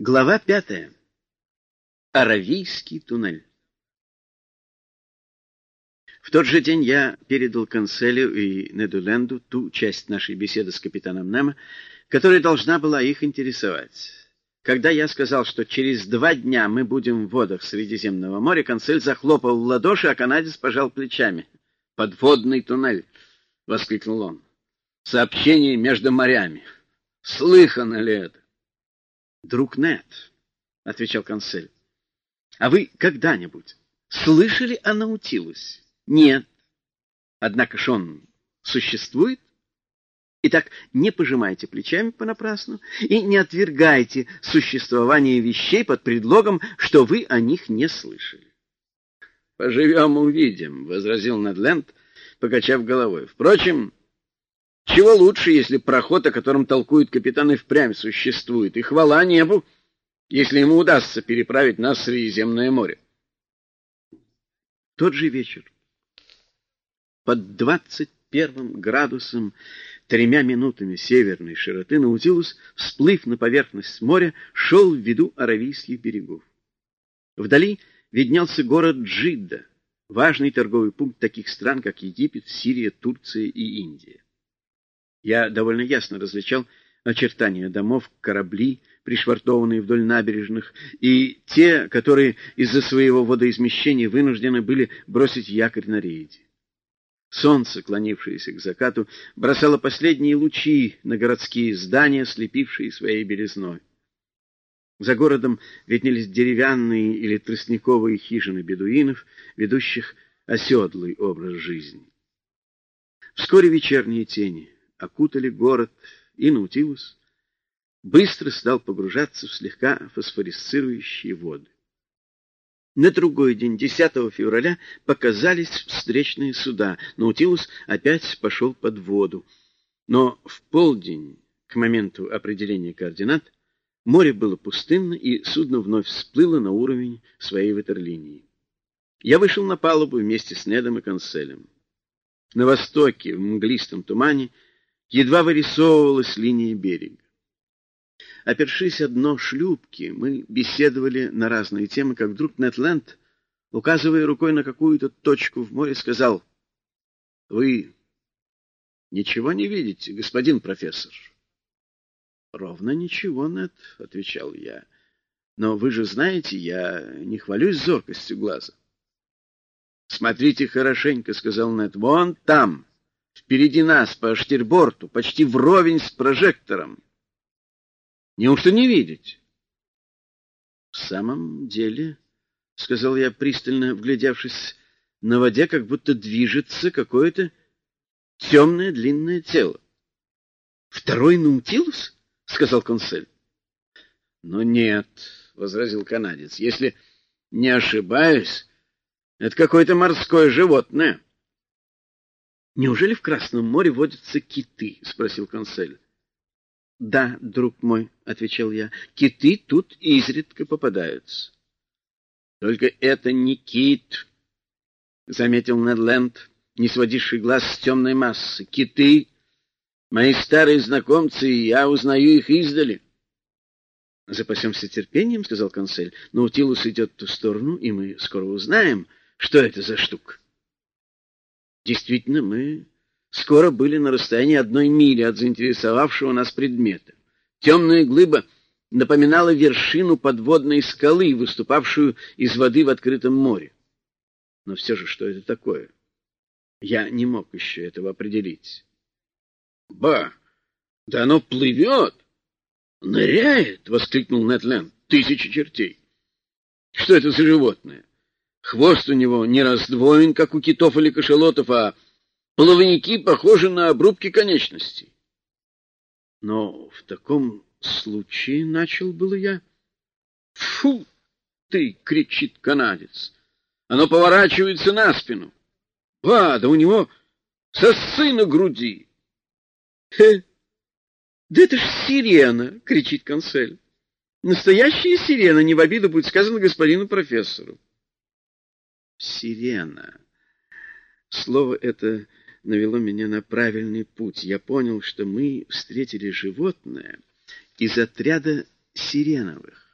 Глава пятая. Аравийский туннель. В тот же день я передал Канцелю и Недуленду ту часть нашей беседы с капитаном Немо, которая должна была их интересовать. Когда я сказал, что через два дня мы будем в водах Средиземного моря, Канцель захлопал в ладоши, а канадец пожал плечами. «Подводный туннель!» — воскликнул он. «Сообщение между морями! Слыхано ли это?» Друг Нет, — отвечал консель. — А вы когда-нибудь слышали о Наутилусе? Нет. Однако ж он существует? Итак, не пожимайте плечами понапрасну и не отвергайте существование вещей под предлогом, что вы о них не слышали. — Поживем — увидим, — возразил Недленд, покачав головой. — Впрочем, чего лучше, если проход, о котором толкует капитан, и впрямь существует, и хвала небу, если ему удастся переправить нас в Средиземное море. Тот же вечер, под двадцать первым градусом, тремя минутами северной широты, Наутилус, всплыв на поверхность моря, шел в виду Аравийских берегов. Вдали виднелся город Джидда, важный торговый пункт таких стран, как Египет, Сирия, Турция и Индия. Я довольно ясно различал очертания домов, корабли, пришвартованные вдоль набережных, и те, которые из-за своего водоизмещения вынуждены были бросить якорь на рейде. Солнце, клонившееся к закату, бросало последние лучи на городские здания, слепившие своей белизной. За городом виднелись деревянные или тростниковые хижины бедуинов, ведущих оседлый образ жизни. Вскоре вечерние тени окутали город, и Наутилус быстро стал погружаться в слегка фосфорисцирующие воды. На другой день, 10 февраля, показались встречные суда. Наутилус опять пошел под воду. Но в полдень, к моменту определения координат, море было пустынно, и судно вновь всплыло на уровень своей ватерлинии. Я вышел на палубу вместе с Недом и Конселем. На востоке, в мглистом тумане, едва вырисовывалась линия берега. Опершись о дно шлюпки, мы беседовали на разные темы, как вдруг Нетленд, указывая рукой на какую-то точку в море, сказал, — Вы ничего не видите, господин профессор? — Ровно ничего, Нет, — отвечал я. — Но вы же знаете, я не хвалюсь зоркостью глаза. — Смотрите хорошенько, — сказал Нет, — вон там, Впереди нас по штирборту, почти вровень с прожектором. Неужто не видеть? — В самом деле, — сказал я, пристально вглядевшись, — на воде как будто движется какое-то темное длинное тело. — Второй Наутилус? — сказал консель. — Но нет, — возразил канадец, — если не ошибаюсь, это какое-то морское животное. — Неужели в Красном море водятся киты? — спросил консель. — Да, друг мой, — отвечал я, — киты тут изредка попадаются. — Только это не кит, — заметил Недленд, не сводивший глаз с темной массы. — Киты — мои старые знакомцы, и я узнаю их издали. — Запасемся терпением, — сказал консель. — Наутилус идет в ту сторону, и мы скоро узнаем, что это за штука. Действительно, мы скоро были на расстоянии одной мили от заинтересовавшего нас предмета. Темная глыба напоминала вершину подводной скалы, выступавшую из воды в открытом море. Но все же, что это такое? Я не мог еще этого определить. — Ба! Да оно плывет! Ныряет! — воскликнул Нетленд. — Тысячи чертей! Что это за животное? Хвост у него не раздвоен, как у китов или кашалотов, а плавники похожи на обрубки конечностей. Но в таком случае начал было я. Фу ты, кричит канадец. Оно поворачивается на спину. Ба, да у него сосы на груди. Хе, да это ж сирена, кричит консель. Настоящая сирена, не в обиду будет сказано господину профессору сирена. Слово это навело меня на правильный путь. Я понял, что мы встретили животное из отряда сиреновых.